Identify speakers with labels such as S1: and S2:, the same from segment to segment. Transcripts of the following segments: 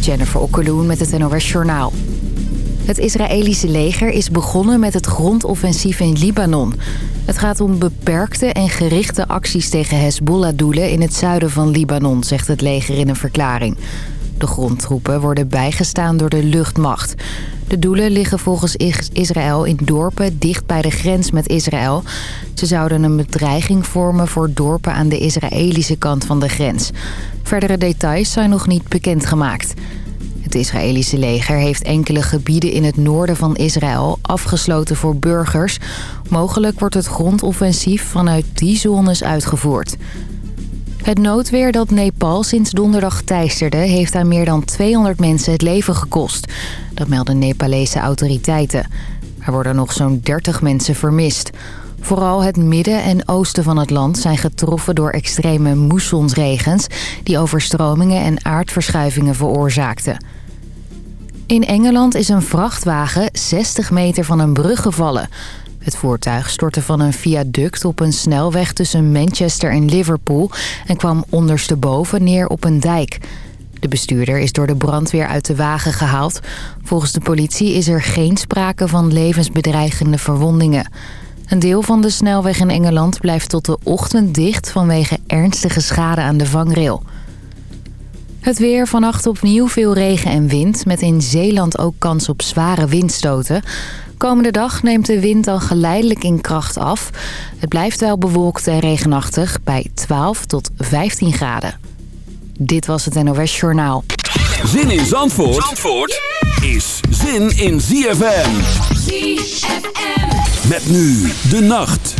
S1: Jennifer Okkeloen met het NOS Journaal. Het Israëlische leger is begonnen met het grondoffensief in Libanon. Het gaat om beperkte en gerichte acties tegen Hezbollah-doelen in het zuiden van Libanon, zegt het leger in een verklaring. De grondtroepen worden bijgestaan door de luchtmacht. De doelen liggen volgens Israël in dorpen dicht bij de grens met Israël. Ze zouden een bedreiging vormen voor dorpen aan de Israëlische kant van de grens. Verdere details zijn nog niet bekendgemaakt. Het Israëlische leger heeft enkele gebieden in het noorden van Israël afgesloten voor burgers. Mogelijk wordt het grondoffensief vanuit die zones uitgevoerd. Het noodweer dat Nepal sinds donderdag teisterde... heeft aan meer dan 200 mensen het leven gekost. Dat melden Nepalese autoriteiten. Er worden nog zo'n 30 mensen vermist. Vooral het midden en oosten van het land zijn getroffen door extreme moessonsregens... die overstromingen en aardverschuivingen veroorzaakten. In Engeland is een vrachtwagen 60 meter van een brug gevallen... Het voertuig stortte van een viaduct op een snelweg tussen Manchester en Liverpool... en kwam ondersteboven neer op een dijk. De bestuurder is door de brandweer uit de wagen gehaald. Volgens de politie is er geen sprake van levensbedreigende verwondingen. Een deel van de snelweg in Engeland blijft tot de ochtend dicht... vanwege ernstige schade aan de vangrail. Het weer vannacht opnieuw veel regen en wind... met in Zeeland ook kans op zware windstoten... Komende dag neemt de wind dan geleidelijk in kracht af. Het blijft wel bewolkt en regenachtig bij 12 tot 15 graden. Dit was het NOS Journaal.
S2: Zin in Zandvoort, Zandvoort is zin in ZFM. ZFM. Met nu de nacht.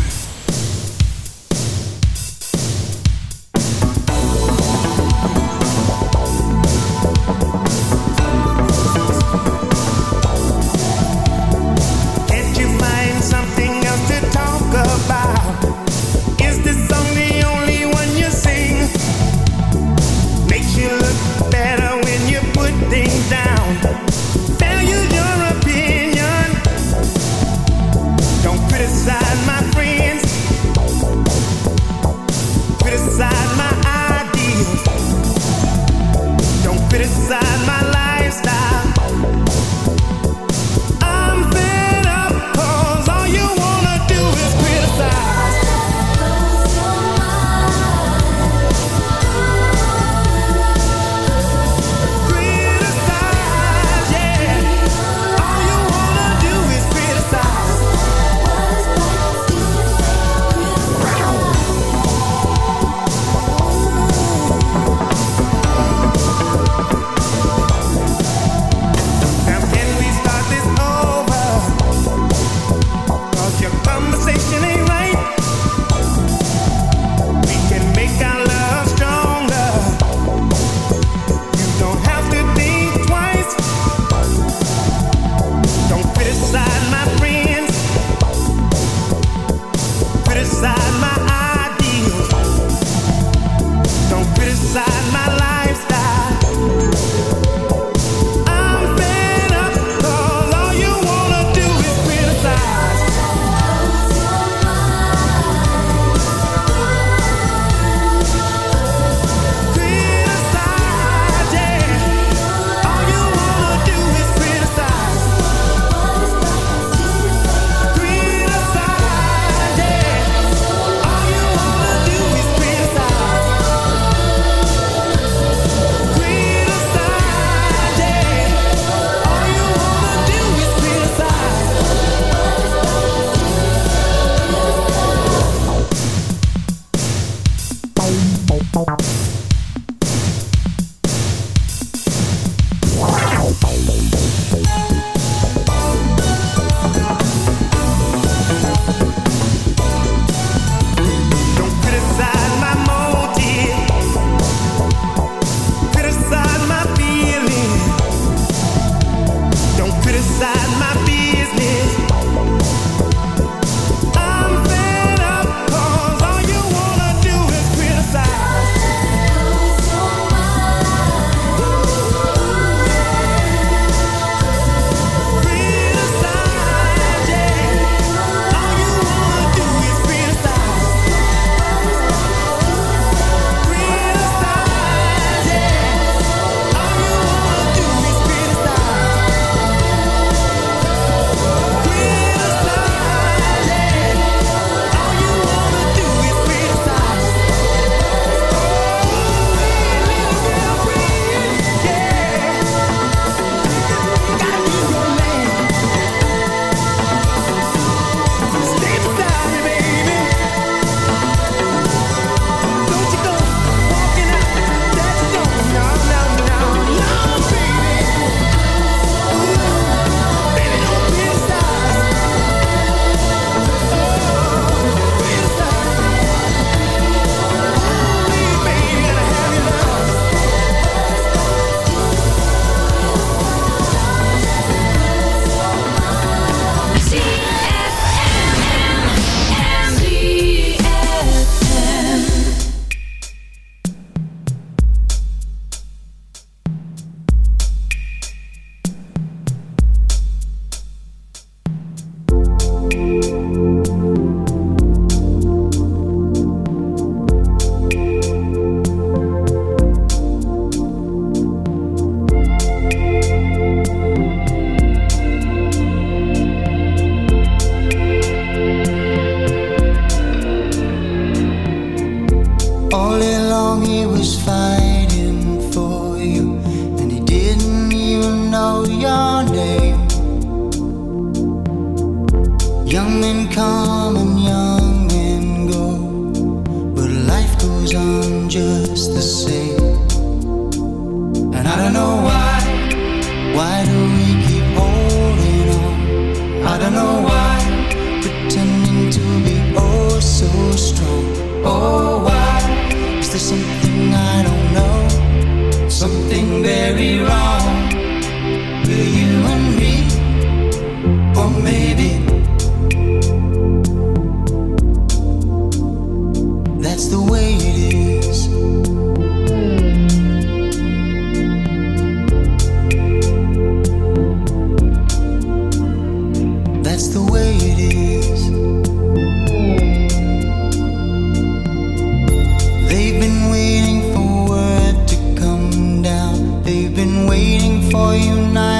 S3: And calm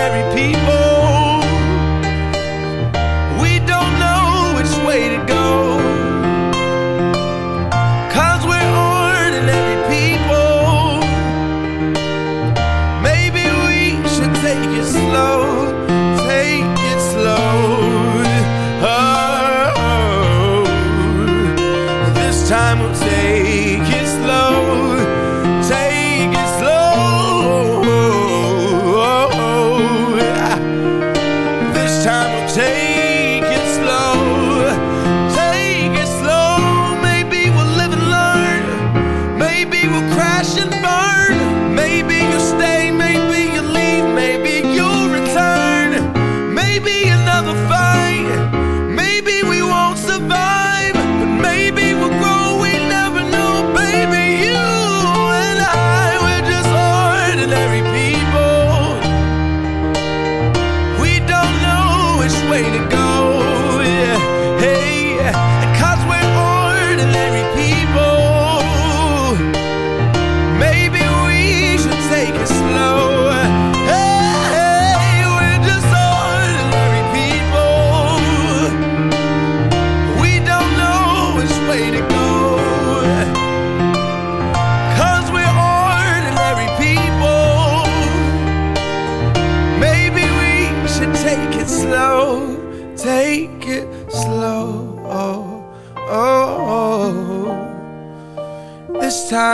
S4: ordinary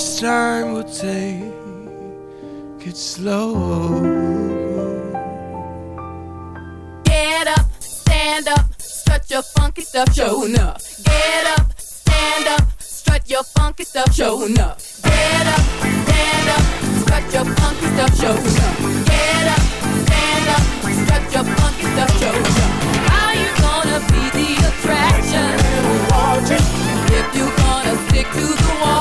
S4: This time we'll take it slow.
S5: Get up, stand up, strut your funky stuff, showing up. Get up, stand up, strut your funky stuff, showing up. Get up, stand up, strut your funky stuff, showing up. Get up, stand up, strut your funky stuff, showing up. How you gonna be the attraction? If you gonna stick to the wall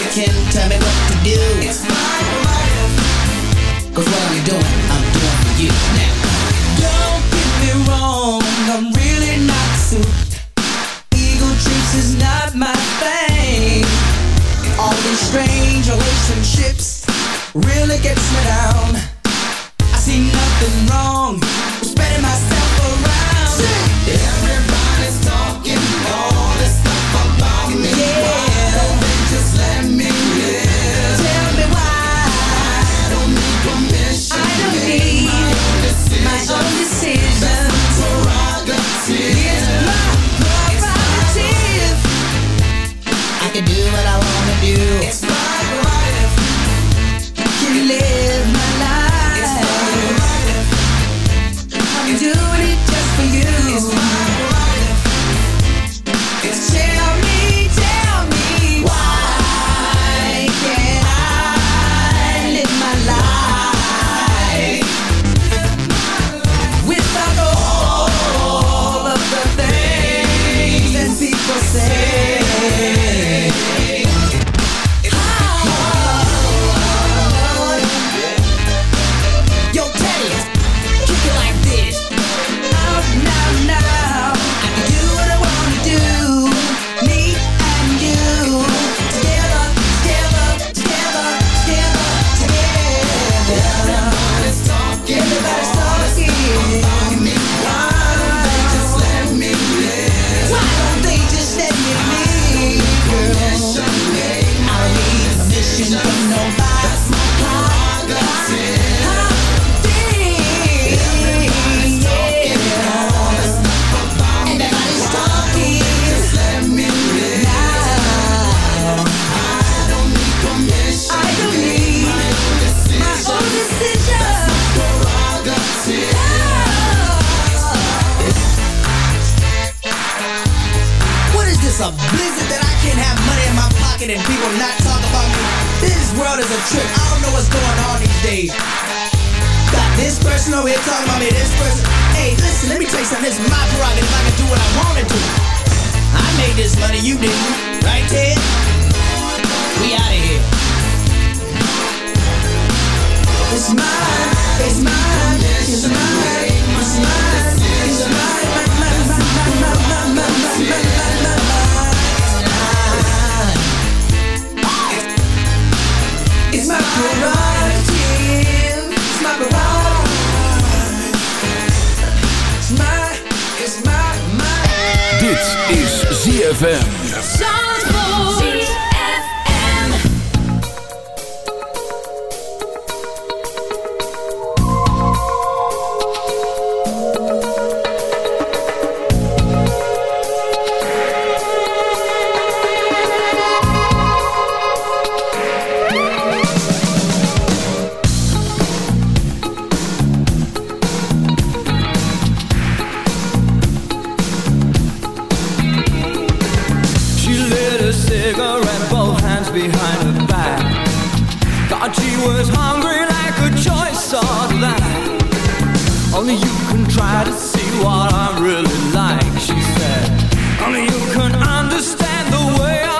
S3: I can
S2: She was hungry like a choice sort that Only you can try to see what I'm really like, she said. Only you can understand the way I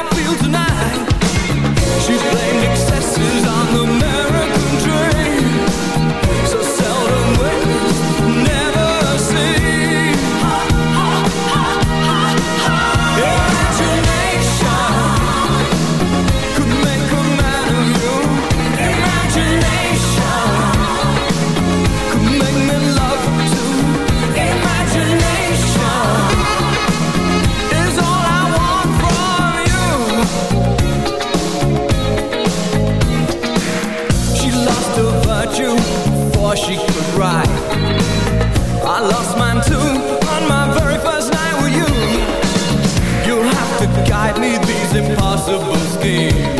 S2: cry I lost mine too On my very first night with you. You'll have to guide me These impossible schemes.